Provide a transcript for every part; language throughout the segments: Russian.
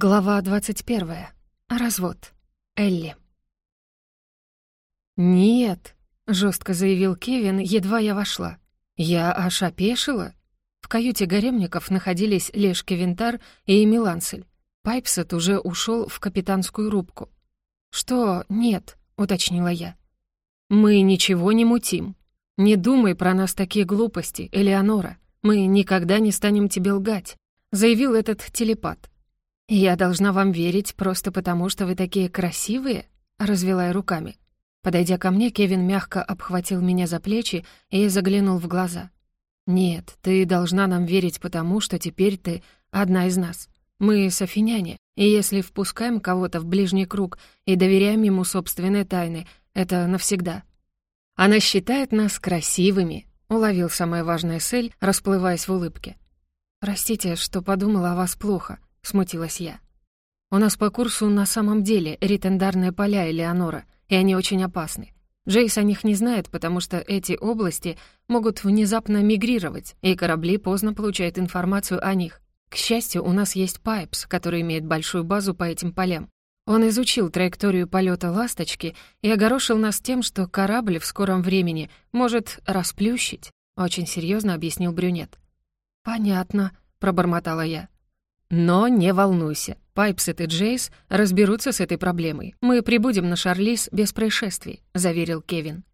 Глава 21. Развод. Элли. «Нет», — жестко заявил Кевин, едва я вошла. «Я аж опешила». В каюте гаремников находились лишь Кевинтар и Милансель. Пайпсет уже ушел в капитанскую рубку. «Что нет?» — уточнила я. «Мы ничего не мутим. Не думай про нас такие глупости, Элеонора. Мы никогда не станем тебе лгать», — заявил этот телепат. «Я должна вам верить просто потому, что вы такие красивые?» — развела я руками. Подойдя ко мне, Кевин мягко обхватил меня за плечи и заглянул в глаза. «Нет, ты должна нам верить потому, что теперь ты одна из нас. Мы софиняне, и если впускаем кого-то в ближний круг и доверяем ему собственные тайны, это навсегда. Она считает нас красивыми», — уловил самое важное Сель, расплываясь в улыбке. «Простите, что подумала о вас плохо», — смутилась я. «У нас по курсу на самом деле ретендарные поля Элеонора, и они очень опасны. Джейс о них не знает, потому что эти области могут внезапно мигрировать, и корабли поздно получают информацию о них. К счастью, у нас есть Пайпс, который имеет большую базу по этим полям. Он изучил траекторию полета «Ласточки» и огорошил нас тем, что корабль в скором времени может расплющить, очень серьезно объяснил брюнет. «Понятно», — пробормотала я. Но не волнуйся, Пайпсет и Джейс разберутся с этой проблемой. Мы прибудем на Шарлиз без происшествий», — заверил Кевин.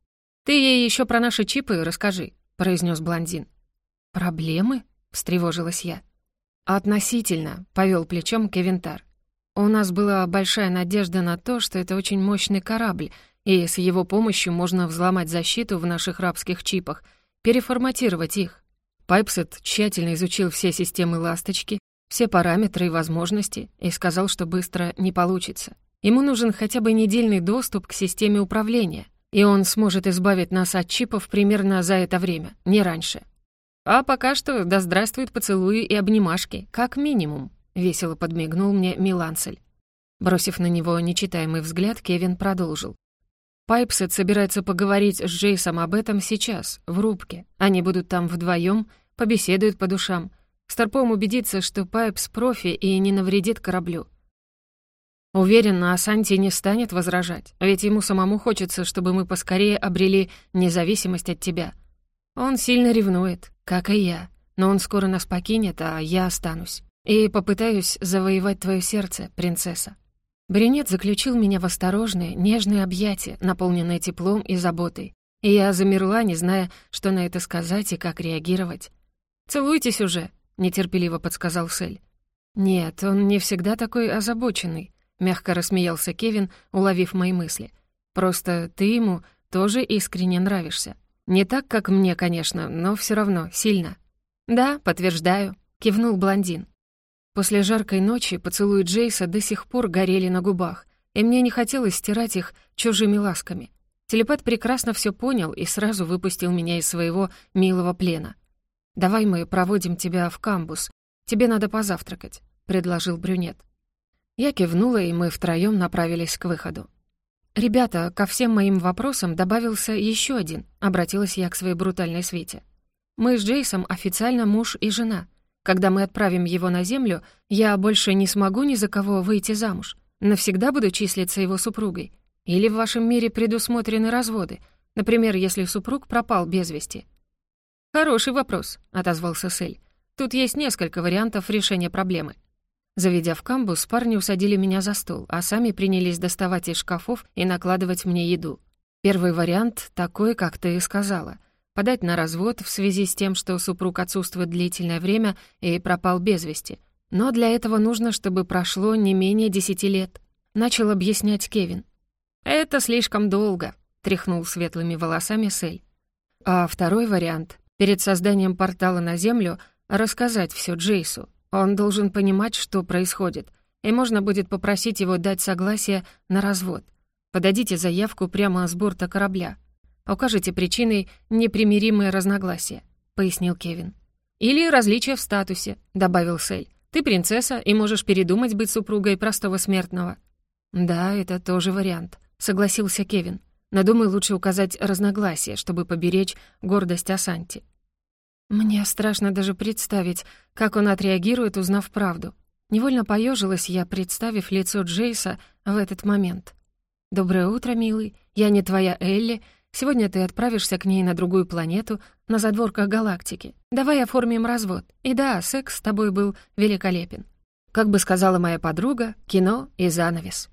«Ты ей еще про наши чипы расскажи», — произнес блондин. «Проблемы?» — встревожилась я. «Относительно», — повел плечом Кевинтар. «У нас была большая надежда на то, что это очень мощный корабль, и с его помощью можно взломать защиту в наших рабских чипах, переформатировать их. Пайпсет тщательно изучил все системы «Ласточки», все параметры и возможности и сказал, что быстро не получится. Ему нужен хотя бы недельный доступ к системе управления, и он сможет избавить нас от чипов примерно за это время, не раньше. А пока что да здравствует поцелуи и обнимашки, как минимум, весело подмигнул мне Милансель. Бросив на него нечитаемый взгляд, Кевин продолжил. Пайпсет собирается поговорить с Джейсом об этом сейчас, в рубке. Они будут там вдвоем, побеседуют по душам — Старпом убедится, что Пайпс профи и не навредит кораблю. Уверен, Асанти не станет возражать, ведь ему самому хочется, чтобы мы поскорее обрели независимость от тебя. Он сильно ревнует, как и я, но он скоро нас покинет, а я останусь. И попытаюсь завоевать твое сердце, принцесса». Брюнет заключил меня в осторожные, нежные объятия, наполненные теплом и заботой. И я замерла, не зная, что на это сказать и как реагировать. «Целуйтесь уже», — нетерпеливо подсказал Сель. «Нет, он не всегда такой озабоченный», — мягко рассмеялся Кевин, уловив мои мысли. «Просто ты ему тоже искренне нравишься. Не так, как мне, конечно, но все равно сильно». «Да, подтверждаю», — кивнул блондин. После жаркой ночи поцелуи Джейса до сих пор горели на губах, и мне не хотелось стирать их чужими ласками. Телепат прекрасно все понял и сразу выпустил меня из своего милого плена — «Давай мы проводим тебя в камбус. Тебе надо позавтракать», — предложил брюнет. Я кивнула, и мы втроём направились к выходу. «Ребята, ко всем моим вопросам добавился еще один», — обратилась я к своей брутальной свете. «Мы с Джейсом официально муж и жена. Когда мы отправим его на Землю, я больше не смогу ни за кого выйти замуж. Навсегда буду числиться его супругой. Или в вашем мире предусмотрены разводы, например, если супруг пропал без вести. «Хороший вопрос», — отозвался Сель. «Тут есть несколько вариантов решения проблемы». Заведя в камбус, парни усадили меня за стол, а сами принялись доставать из шкафов и накладывать мне еду. Первый вариант такой, как ты и сказала. Подать на развод в связи с тем, что супруг отсутствует длительное время и пропал без вести. Но для этого нужно, чтобы прошло не менее десяти лет. Начал объяснять Кевин. «Это слишком долго», — тряхнул светлыми волосами Сель. А второй вариант Перед созданием портала на Землю рассказать все Джейсу. Он должен понимать, что происходит, и можно будет попросить его дать согласие на развод. Подадите заявку прямо с борта корабля. Укажите причиной непримиримое разногласие», — пояснил Кевин. «Или различие в статусе», — добавил Сель. «Ты принцесса и можешь передумать быть супругой простого смертного». «Да, это тоже вариант», — согласился Кевин. Но, думаю, лучше указать разногласия, чтобы поберечь гордость Асанти. Мне страшно даже представить, как он отреагирует, узнав правду. Невольно поежилась я, представив лицо Джейса в этот момент. «Доброе утро, милый. Я не твоя Элли. Сегодня ты отправишься к ней на другую планету, на задворках галактики. Давай оформим развод. И да, секс с тобой был великолепен. Как бы сказала моя подруга, кино и занавес».